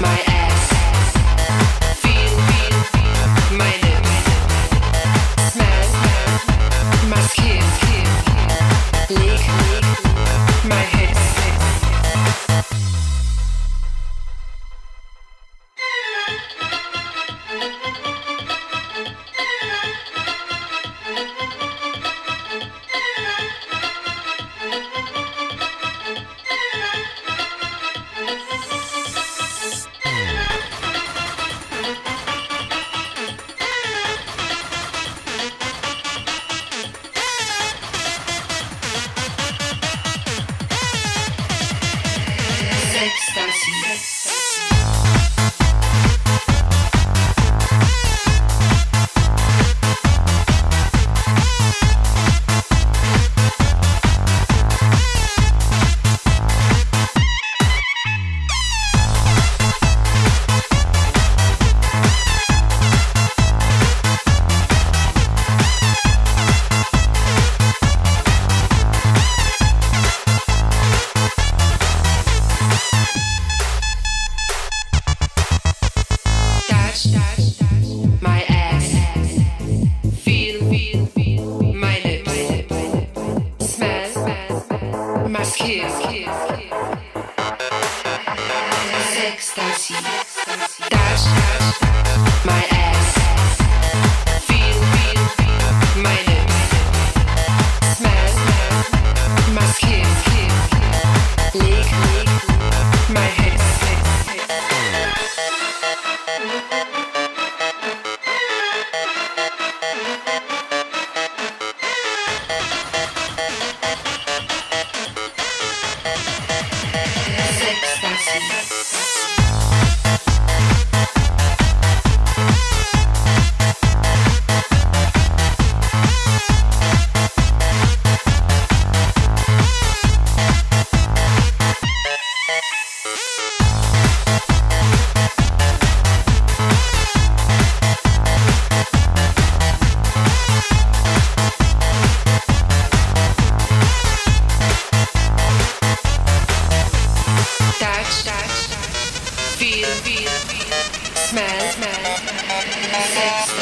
my Yes. Sextasy. Dash. Lick my ass.